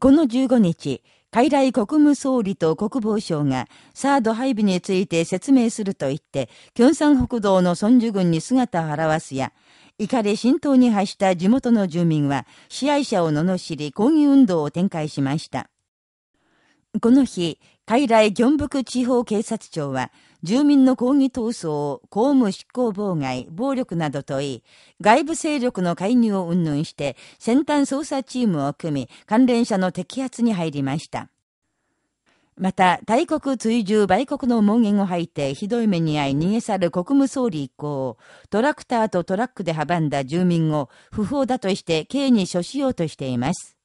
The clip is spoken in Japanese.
この15日、海来国務総理と国防省がサード配備について説明すると言って、京山北道の孫樹軍に姿を現すや、怒り浸透に発した地元の住民は、支配者を罵り抗議運動を展開しました。この日、海来ギョンブク地方警察庁は、住民の抗議闘争を公務執行妨害、暴力などと言い、外部勢力の介入を云々して、先端捜査チームを組み、関連者の摘発に入りました。また、大国追従売国の門限を吐いてひどい目に遭い逃げ去る国務総理以降、トラクターとトラックで阻んだ住民を不法だとして刑に処しようとしています。